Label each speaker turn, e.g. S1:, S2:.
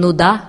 S1: Ну да,